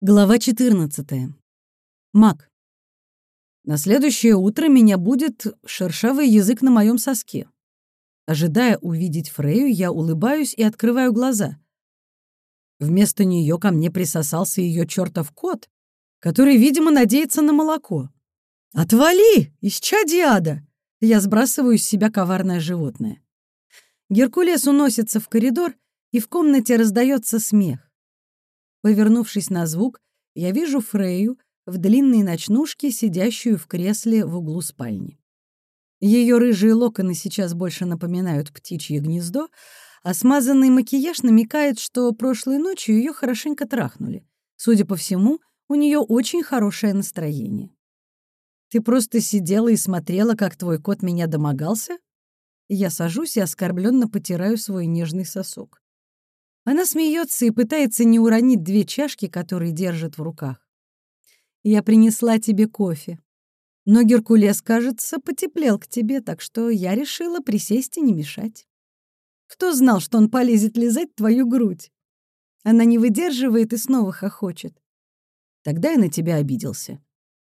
Глава 14. Мак. На следующее утро меня будет шершавый язык на моем соске. Ожидая увидеть Фрею, я улыбаюсь и открываю глаза. Вместо нее ко мне присосался ее чертов кот, который, видимо, надеется на молоко. «Отвали! Исчадиада!» Я сбрасываю с себя коварное животное. Геркулес уносится в коридор, и в комнате раздается смех. Повернувшись на звук, я вижу Фрею в длинной ночнушке, сидящую в кресле в углу спальни. Ее рыжие локоны сейчас больше напоминают птичье гнездо, а смазанный макияж намекает, что прошлой ночью ее хорошенько трахнули. Судя по всему, у нее очень хорошее настроение. «Ты просто сидела и смотрела, как твой кот меня домогался?» Я сажусь и оскорбленно потираю свой нежный сосок. Она смеется и пытается не уронить две чашки, которые держит в руках. «Я принесла тебе кофе. Но Геркулес, кажется, потеплел к тебе, так что я решила присесть и не мешать. Кто знал, что он полезет лизать твою грудь?» Она не выдерживает и снова хохочет. Тогда я на тебя обиделся.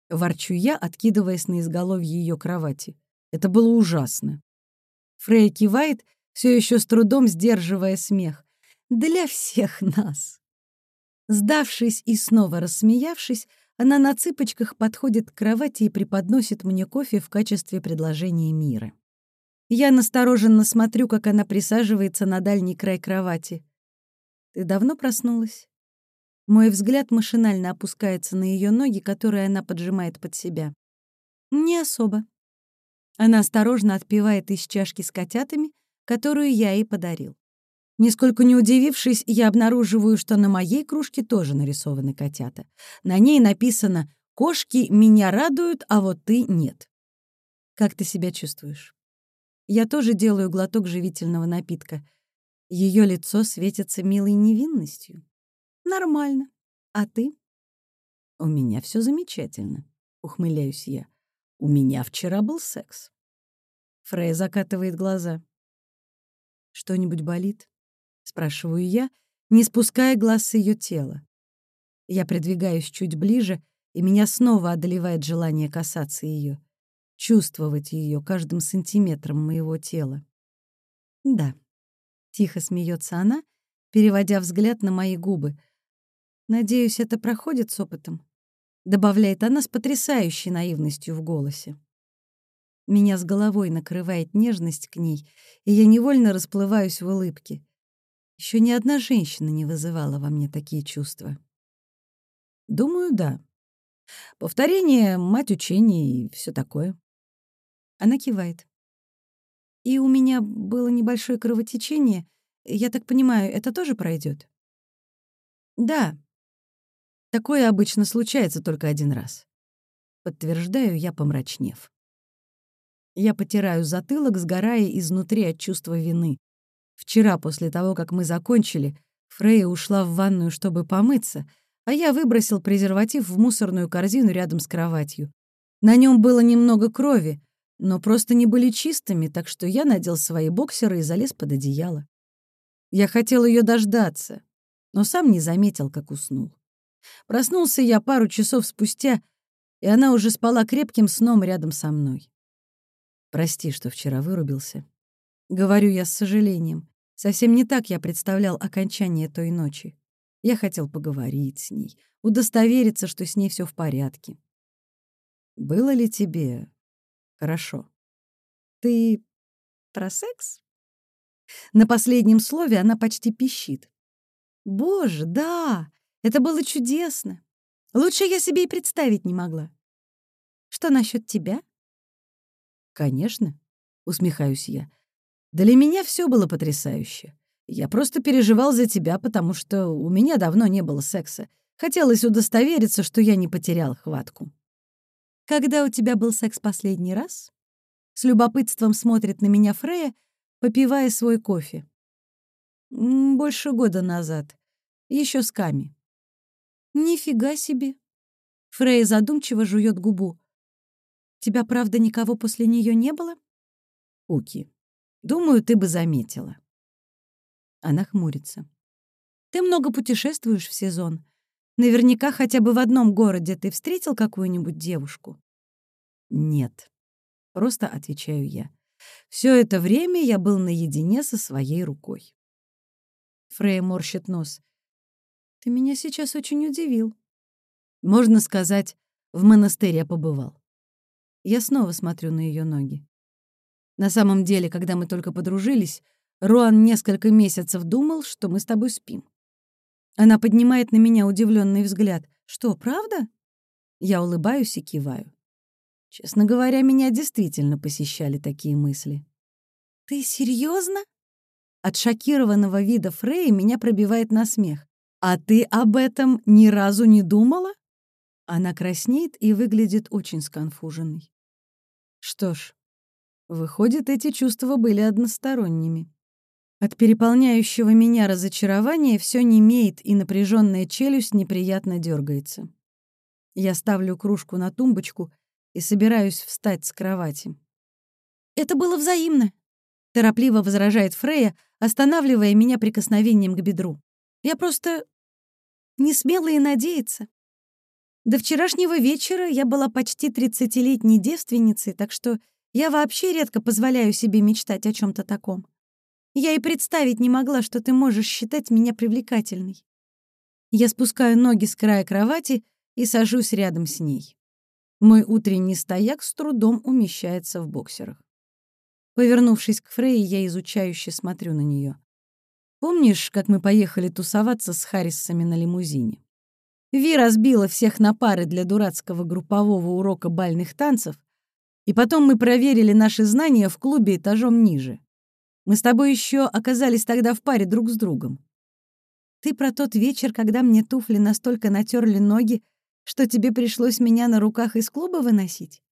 Ворчу я, откидываясь на изголовье ее кровати. Это было ужасно. Фрей кивает, все еще с трудом сдерживая смех для всех нас. Сдавшись и снова рассмеявшись, она на цыпочках подходит к кровати и преподносит мне кофе в качестве предложения мира. Я настороженно смотрю, как она присаживается на дальний край кровати. «Ты давно проснулась?» Мой взгляд машинально опускается на ее ноги, которые она поджимает под себя. «Не особо». Она осторожно отпивает из чашки с котятами, которую я ей подарил. Нисколько не удивившись, я обнаруживаю, что на моей кружке тоже нарисованы котята. На ней написано «Кошки меня радуют, а вот ты нет». Как ты себя чувствуешь? Я тоже делаю глоток живительного напитка. Ее лицо светится милой невинностью. Нормально. А ты? У меня все замечательно, ухмыляюсь я. У меня вчера был секс. Фрей закатывает глаза. Что-нибудь болит? Спрашиваю я, не спуская глаз с ее тела. Я придвигаюсь чуть ближе, и меня снова одолевает желание касаться ее, чувствовать ее каждым сантиметром моего тела. Да, тихо смеется она, переводя взгляд на мои губы. Надеюсь, это проходит с опытом, добавляет она с потрясающей наивностью в голосе. Меня с головой накрывает нежность к ней, и я невольно расплываюсь в улыбке. Еще ни одна женщина не вызывала во мне такие чувства. Думаю, да. Повторение, мать учения и все такое. Она кивает. И у меня было небольшое кровотечение. Я так понимаю, это тоже пройдет? Да. Такое обычно случается только один раз. Подтверждаю я, помрачнев. Я потираю затылок, сгорая изнутри от чувства вины. Вчера, после того, как мы закончили, Фрея ушла в ванную, чтобы помыться, а я выбросил презерватив в мусорную корзину рядом с кроватью. На нем было немного крови, но просто не были чистыми, так что я надел свои боксеры и залез под одеяло. Я хотел ее дождаться, но сам не заметил, как уснул. Проснулся я пару часов спустя, и она уже спала крепким сном рядом со мной. Прости, что вчера вырубился. Говорю я с сожалением. Совсем не так я представлял окончание той ночи. Я хотел поговорить с ней, удостовериться, что с ней все в порядке. Было ли тебе хорошо? Ты про секс? На последнем слове она почти пищит. Боже, да, это было чудесно. Лучше я себе и представить не могла. Что насчет тебя? Конечно, усмехаюсь я. Для меня все было потрясающе. Я просто переживал за тебя, потому что у меня давно не было секса. Хотелось удостовериться, что я не потерял хватку. Когда у тебя был секс последний раз? С любопытством смотрит на меня Фрея, попивая свой кофе. Больше года назад. Еще с Ками. Нифига себе. Фрея задумчиво жует губу. Тебя, правда, никого после нее не было? Уки, Думаю, ты бы заметила. Она хмурится. Ты много путешествуешь в сезон. Наверняка хотя бы в одном городе ты встретил какую-нибудь девушку? Нет. Просто отвечаю я. Все это время я был наедине со своей рукой. Фрея морщит нос. Ты меня сейчас очень удивил. Можно сказать, в монастыре побывал. Я снова смотрю на ее ноги. На самом деле, когда мы только подружились, Руан несколько месяцев думал, что мы с тобой спим. Она поднимает на меня удивленный взгляд. «Что, правда?» Я улыбаюсь и киваю. Честно говоря, меня действительно посещали такие мысли. «Ты серьезно? От шокированного вида Фрея меня пробивает на смех. «А ты об этом ни разу не думала?» Она краснеет и выглядит очень сконфуженной. Что ж, выходит, эти чувства были односторонними. От переполняющего меня разочарования все немеет, и напряженная челюсть неприятно дергается. Я ставлю кружку на тумбочку и собираюсь встать с кровати. «Это было взаимно», — торопливо возражает Фрея, останавливая меня прикосновением к бедру. «Я просто не смела и надеяться. До вчерашнего вечера я была почти тридцатилетней девственницей, так что я вообще редко позволяю себе мечтать о чем то таком. Я и представить не могла, что ты можешь считать меня привлекательной. Я спускаю ноги с края кровати и сажусь рядом с ней. Мой утренний стояк с трудом умещается в боксерах. Повернувшись к Фрейе, я изучающе смотрю на нее. Помнишь, как мы поехали тусоваться с Харрисами на лимузине? Ви разбила всех на пары для дурацкого группового урока бальных танцев, и потом мы проверили наши знания в клубе этажом ниже. Мы с тобой еще оказались тогда в паре друг с другом. Ты про тот вечер, когда мне туфли настолько натерли ноги, что тебе пришлось меня на руках из клуба выносить?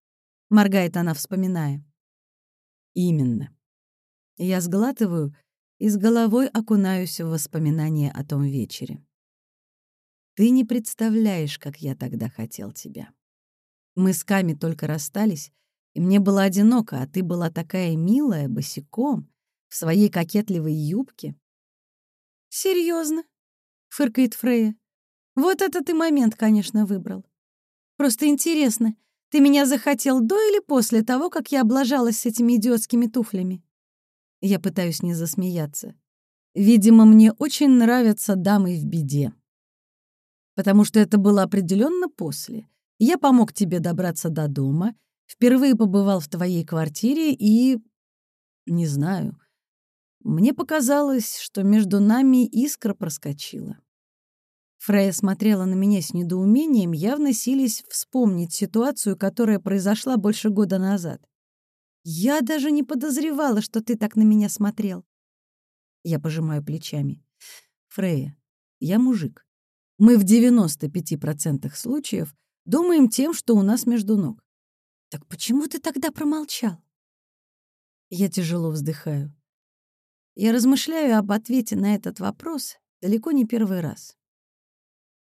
Моргает она, вспоминая. Именно. Я сглатываю и с головой окунаюсь в воспоминания о том вечере. Ты не представляешь, как я тогда хотел тебя. Мы с Ками только расстались, и мне было одиноко, а ты была такая милая, босиком, в своей кокетливой юбке. Серьезно? фыркает Фрея. «Вот это ты момент, конечно, выбрал. Просто интересно, ты меня захотел до или после того, как я облажалась с этими идиотскими туфлями?» Я пытаюсь не засмеяться. Видимо, мне очень нравятся дамы в беде. Потому что это было определенно после. Я помог тебе добраться до дома, впервые побывал в твоей квартире и... Не знаю, мне показалось, что между нами искра проскочила. Фрея смотрела на меня с недоумением, явно сились вспомнить ситуацию, которая произошла больше года назад. «Я даже не подозревала, что ты так на меня смотрел». Я пожимаю плечами. «Фрея, я мужик. Мы в 95% случаев думаем тем, что у нас между ног. Так почему ты тогда промолчал?» Я тяжело вздыхаю. Я размышляю об ответе на этот вопрос далеко не первый раз.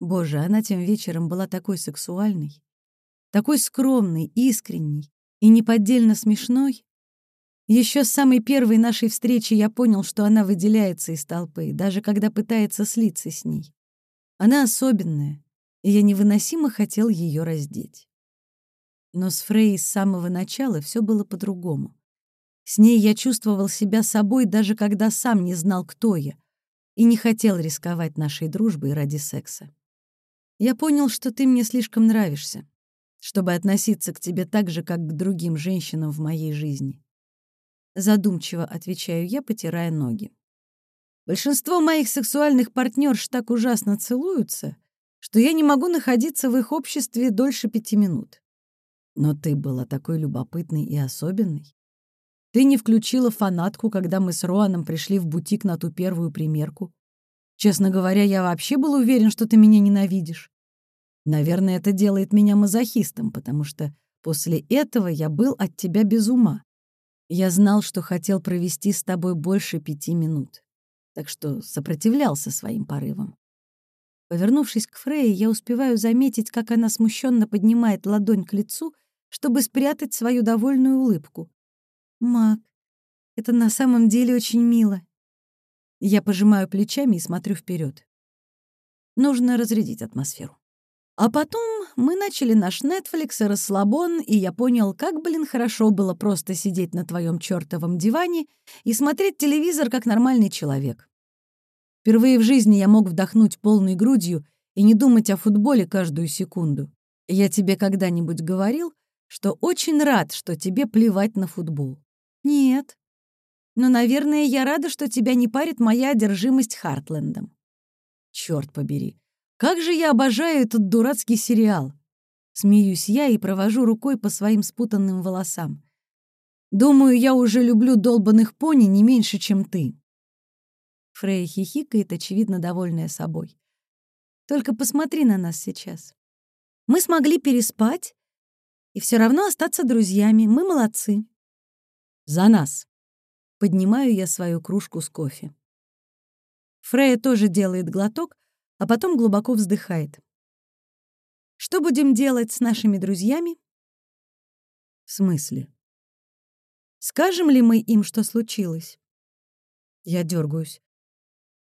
Боже, она тем вечером была такой сексуальной, такой скромной, искренней и неподдельно смешной. Еще с самой первой нашей встречи я понял, что она выделяется из толпы, даже когда пытается слиться с ней. Она особенная, и я невыносимо хотел ее раздеть. Но с Фрей с самого начала все было по-другому. С ней я чувствовал себя собой, даже когда сам не знал, кто я, и не хотел рисковать нашей дружбой ради секса. Я понял, что ты мне слишком нравишься, чтобы относиться к тебе так же, как к другим женщинам в моей жизни. Задумчиво отвечаю я, потирая ноги. Большинство моих сексуальных партнерш так ужасно целуются, что я не могу находиться в их обществе дольше пяти минут. Но ты была такой любопытной и особенной. Ты не включила фанатку, когда мы с Роаном пришли в бутик на ту первую примерку. Честно говоря, я вообще был уверен, что ты меня ненавидишь. Наверное, это делает меня мазохистом, потому что после этого я был от тебя без ума. Я знал, что хотел провести с тобой больше пяти минут, так что сопротивлялся своим порывам. Повернувшись к Фрейе, я успеваю заметить, как она смущенно поднимает ладонь к лицу, чтобы спрятать свою довольную улыбку. Мак, это на самом деле очень мило. Я пожимаю плечами и смотрю вперед. Нужно разрядить атмосферу. А потом мы начали наш Netflix и расслабон, и я понял, как, блин, хорошо было просто сидеть на твоем чертовом диване и смотреть телевизор как нормальный человек. Впервые в жизни я мог вдохнуть полной грудью и не думать о футболе каждую секунду. Я тебе когда-нибудь говорил, что очень рад, что тебе плевать на футбол. Нет. Но, наверное, я рада, что тебя не парит моя одержимость Хартлендом. Черт побери. Как же я обожаю этот дурацкий сериал. Смеюсь я и провожу рукой по своим спутанным волосам. Думаю, я уже люблю долбанных пони не меньше, чем ты. Фрейя хихикает, очевидно, довольная собой. Только посмотри на нас сейчас. Мы смогли переспать и все равно остаться друзьями. Мы молодцы. За нас. Поднимаю я свою кружку с кофе. Фрея тоже делает глоток, а потом глубоко вздыхает. Что будем делать с нашими друзьями? В смысле? Скажем ли мы им, что случилось? Я дергаюсь.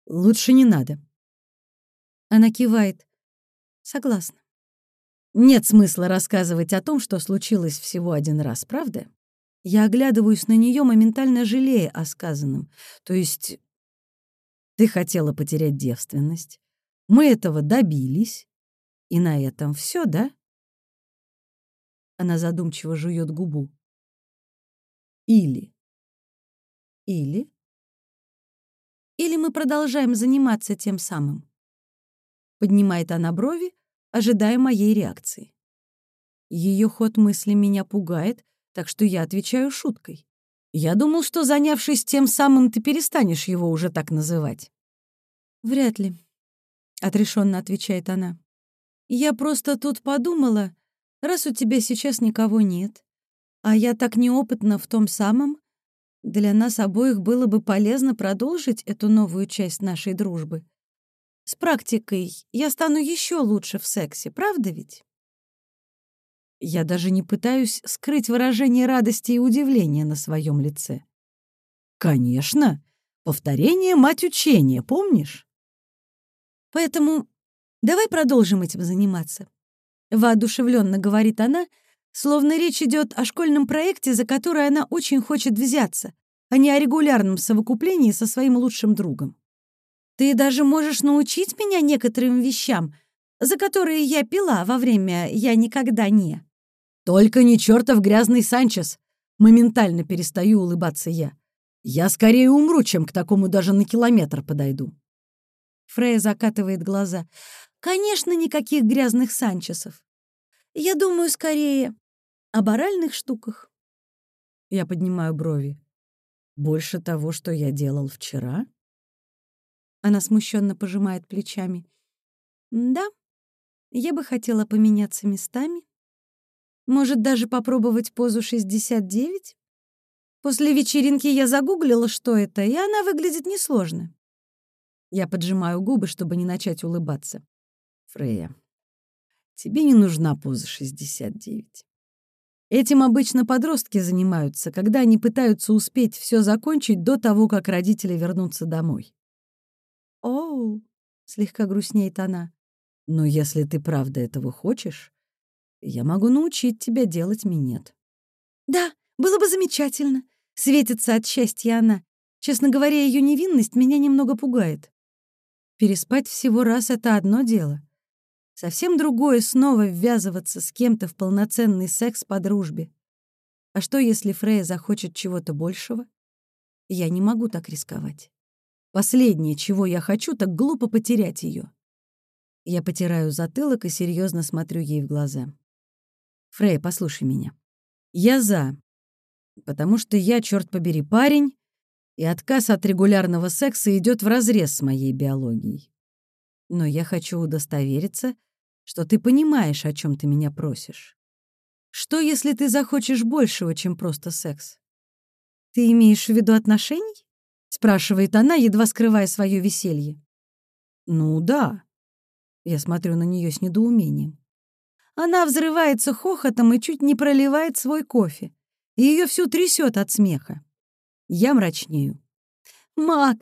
Лучше не надо. Она кивает. Согласна. Нет смысла рассказывать о том, что случилось всего один раз, правда? Я оглядываюсь на нее, моментально жалея о сказанном. То есть ты хотела потерять девственность. Мы этого добились. И на этом все, да? Она задумчиво жует губу. Или. Или. Или мы продолжаем заниматься тем самым. Поднимает она брови, ожидая моей реакции. Ее ход мысли меня пугает, так что я отвечаю шуткой. Я думал, что, занявшись тем самым, ты перестанешь его уже так называть. Вряд ли, — отрешенно отвечает она. «Я просто тут подумала, раз у тебя сейчас никого нет, а я так неопытна в том самом, для нас обоих было бы полезно продолжить эту новую часть нашей дружбы. С практикой я стану еще лучше в сексе, правда ведь? Я даже не пытаюсь скрыть выражение радости и удивления на своем лице. Конечно, повторение — мать учения, помнишь? Поэтому давай продолжим этим заниматься. Воодушевленно говорит она, словно речь идет о школьном проекте, за который она очень хочет взяться, а не о регулярном совокуплении со своим лучшим другом. Ты даже можешь научить меня некоторым вещам, за которые я пила во время «я никогда не». Только не чертов грязный Санчес. Моментально перестаю улыбаться я. Я скорее умру, чем к такому даже на километр подойду. Фрея закатывает глаза. Конечно, никаких грязных Санчесов. Я думаю скорее об оральных штуках. Я поднимаю брови. Больше того, что я делал вчера? Она смущенно пожимает плечами. Да, я бы хотела поменяться местами. Может, даже попробовать позу 69? После вечеринки я загуглила, что это, и она выглядит несложно. Я поджимаю губы, чтобы не начать улыбаться. Фрея, тебе не нужна поза 69. Этим обычно подростки занимаются, когда они пытаются успеть все закончить до того, как родители вернутся домой. «Оу», — слегка грустнеет она. «Но если ты правда этого хочешь, я могу научить тебя делать минет». «Да, было бы замечательно», — светится от счастья она. Честно говоря, ее невинность меня немного пугает. Переспать всего раз — это одно дело. Совсем другое снова ввязываться с кем-то в полноценный секс по дружбе. А что, если Фрея захочет чего-то большего? Я не могу так рисковать. Последнее, чего я хочу, так глупо потерять ее. Я потираю затылок и серьезно смотрю ей в глаза. Фрей, послушай меня. Я за. Потому что я, черт побери, парень, и отказ от регулярного секса идет вразрез с моей биологией. Но я хочу удостовериться, что ты понимаешь, о чем ты меня просишь. Что, если ты захочешь большего, чем просто секс? Ты имеешь в виду отношений? — спрашивает она, едва скрывая свое веселье. «Ну да». Я смотрю на нее с недоумением. Она взрывается хохотом и чуть не проливает свой кофе. Ее всю трясет от смеха. Я мрачнею. «Мак,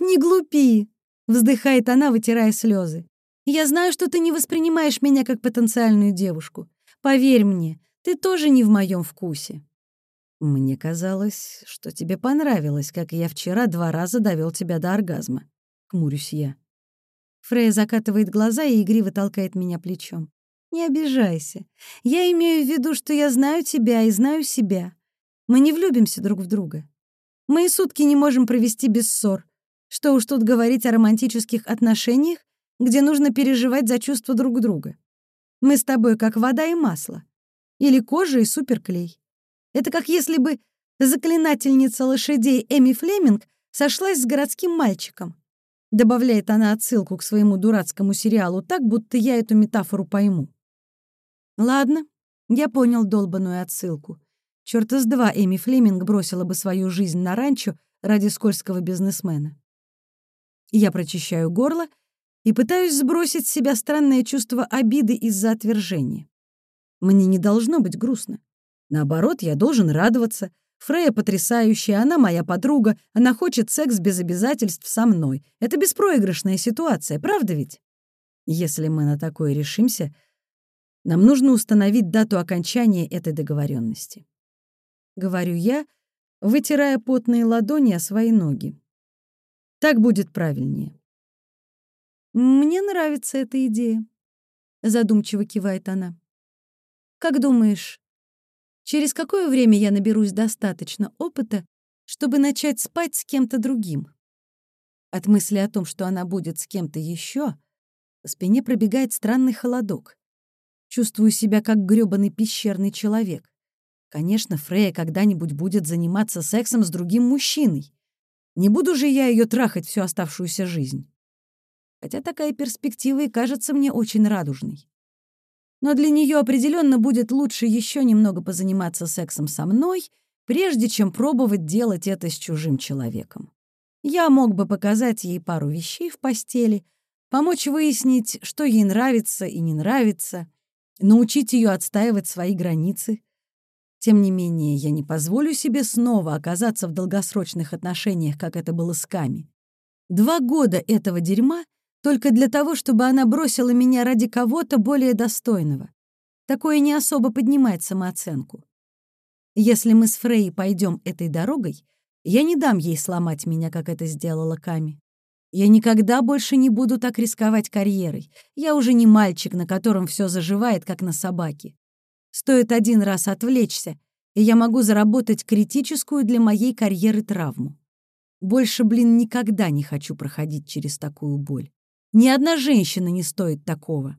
не глупи!» — вздыхает она, вытирая слезы. Я знаю, что ты не воспринимаешь меня как потенциальную девушку. Поверь мне, ты тоже не в моем вкусе. Мне казалось, что тебе понравилось, как я вчера два раза довел тебя до оргазма. Хмурюсь я. Фрея закатывает глаза и игриво толкает меня плечом. Не обижайся. Я имею в виду, что я знаю тебя и знаю себя. Мы не влюбимся друг в друга. Мы и сутки не можем провести без ссор. Что уж тут говорить о романтических отношениях, где нужно переживать за чувства друг друга. Мы с тобой как вода и масло. Или кожа и суперклей. Это как если бы заклинательница лошадей Эми Флеминг сошлась с городским мальчиком. Добавляет она отсылку к своему дурацкому сериалу так, будто я эту метафору пойму. Ладно, я понял долбанную отсылку. Чёрта с два Эми Флеминг бросила бы свою жизнь на ранчо ради скользкого бизнесмена. Я прочищаю горло и пытаюсь сбросить с себя странное чувство обиды из-за отвержения. Мне не должно быть грустно. Наоборот, я должен радоваться. Фрея потрясающая, она моя подруга, она хочет секс без обязательств со мной. Это беспроигрышная ситуация, правда ведь? Если мы на такое решимся, нам нужно установить дату окончания этой договоренности. Говорю я, вытирая потные ладони о свои ноги. Так будет правильнее. «Мне нравится эта идея», — задумчиво кивает она. «Как думаешь, через какое время я наберусь достаточно опыта, чтобы начать спать с кем-то другим?» От мысли о том, что она будет с кем-то еще, по спине пробегает странный холодок. Чувствую себя как грёбаный пещерный человек. Конечно, Фрея когда-нибудь будет заниматься сексом с другим мужчиной. Не буду же я ее трахать всю оставшуюся жизнь хотя такая перспектива и кажется мне очень радужной. Но для нее определенно будет лучше еще немного позаниматься сексом со мной, прежде чем пробовать делать это с чужим человеком. Я мог бы показать ей пару вещей в постели, помочь выяснить, что ей нравится и не нравится, научить ее отстаивать свои границы. Тем не менее, я не позволю себе снова оказаться в долгосрочных отношениях, как это было с Ками. Два года этого дерьма только для того, чтобы она бросила меня ради кого-то более достойного. Такое не особо поднимает самооценку. Если мы с Фрей пойдем этой дорогой, я не дам ей сломать меня, как это сделала Ками. Я никогда больше не буду так рисковать карьерой. Я уже не мальчик, на котором все заживает, как на собаке. Стоит один раз отвлечься, и я могу заработать критическую для моей карьеры травму. Больше, блин, никогда не хочу проходить через такую боль. Ни одна женщина не стоит такого.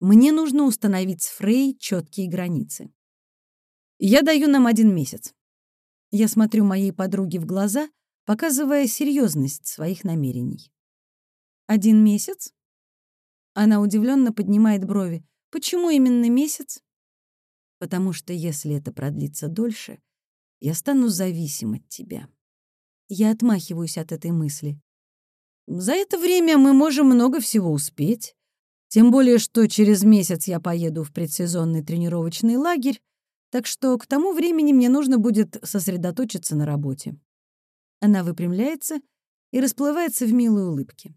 Мне нужно установить с Фрей четкие границы. Я даю нам один месяц. Я смотрю моей подруге в глаза, показывая серьезность своих намерений. Один месяц? Она удивленно поднимает брови. Почему именно месяц? Потому что если это продлится дольше, я стану зависим от тебя. Я отмахиваюсь от этой мысли. За это время мы можем много всего успеть. Тем более, что через месяц я поеду в предсезонный тренировочный лагерь, так что к тому времени мне нужно будет сосредоточиться на работе. Она выпрямляется и расплывается в милой улыбке.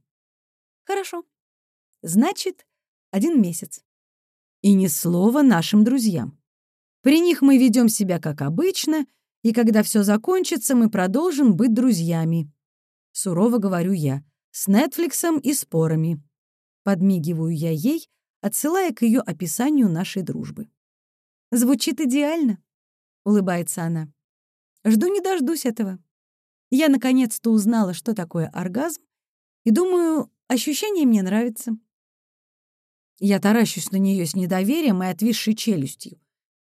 Хорошо. Значит, один месяц. И ни слова нашим друзьям. При них мы ведем себя как обычно, и когда все закончится, мы продолжим быть друзьями. Сурово говорю я с Нетфликсом и спорами. Подмигиваю я ей, отсылая к ее описанию нашей дружбы. «Звучит идеально», — улыбается она. «Жду не дождусь этого. Я наконец-то узнала, что такое оргазм, и думаю, ощущение мне нравится». Я таращусь на нее с недоверием и отвисшей челюстью.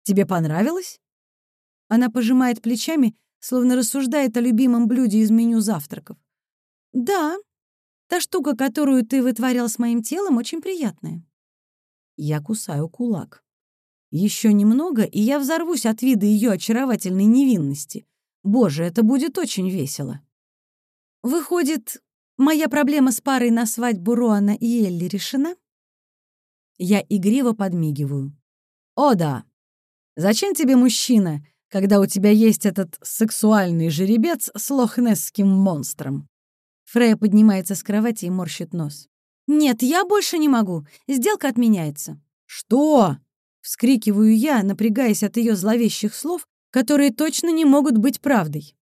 «Тебе понравилось?» Она пожимает плечами, словно рассуждает о любимом блюде из меню завтраков. «Да, Та штука, которую ты вытворял с моим телом, очень приятная. Я кусаю кулак. Еще немного, и я взорвусь от вида ее очаровательной невинности. Боже, это будет очень весело. Выходит, моя проблема с парой на свадьбу Роана и Элли решена? Я игриво подмигиваю. О да. Зачем тебе мужчина, когда у тебя есть этот сексуальный жеребец с лохнесским монстром? Фрея поднимается с кровати и морщит нос. «Нет, я больше не могу. Сделка отменяется». «Что?» — вскрикиваю я, напрягаясь от ее зловещих слов, которые точно не могут быть правдой.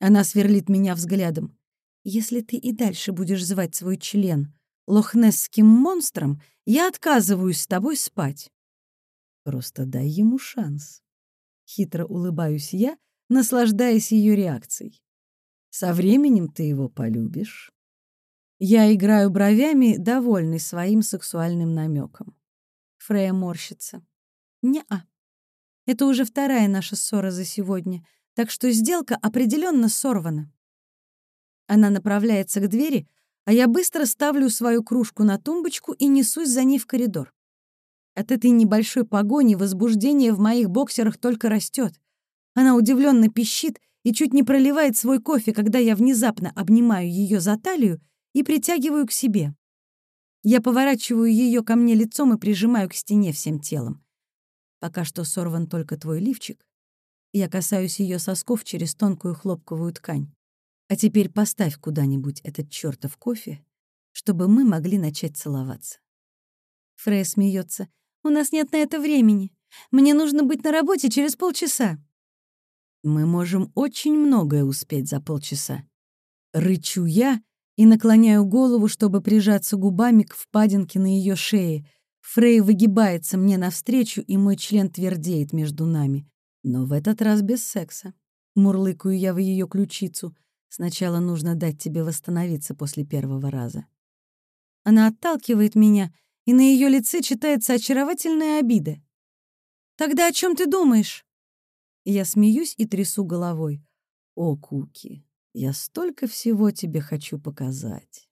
Она сверлит меня взглядом. «Если ты и дальше будешь звать свой член лохнесским монстром, я отказываюсь с тобой спать». «Просто дай ему шанс». Хитро улыбаюсь я, наслаждаясь ее реакцией. «Со временем ты его полюбишь». Я играю бровями, довольный своим сексуальным намеком. Фрея морщится. «Не-а. Это уже вторая наша ссора за сегодня, так что сделка определенно сорвана». Она направляется к двери, а я быстро ставлю свою кружку на тумбочку и несусь за ней в коридор. От этой небольшой погони возбуждение в моих боксерах только растет. Она удивленно пищит и чуть не проливает свой кофе, когда я внезапно обнимаю ее за талию и притягиваю к себе. Я поворачиваю ее ко мне лицом и прижимаю к стене всем телом. Пока что сорван только твой лифчик. Я касаюсь ее сосков через тонкую хлопковую ткань. А теперь поставь куда-нибудь этот чертов кофе, чтобы мы могли начать целоваться. Фрей смеется. «У нас нет на это времени. Мне нужно быть на работе через полчаса». «Мы можем очень многое успеть за полчаса». Рычу я и наклоняю голову, чтобы прижаться губами к впадинке на ее шее. Фрей выгибается мне навстречу, и мой член твердеет между нами. Но в этот раз без секса. Мурлыкаю я в ее ключицу. Сначала нужно дать тебе восстановиться после первого раза. Она отталкивает меня, и на ее лице читается очаровательная обида. «Тогда о чем ты думаешь?» Я смеюсь и трясу головой. «О, Куки, я столько всего тебе хочу показать.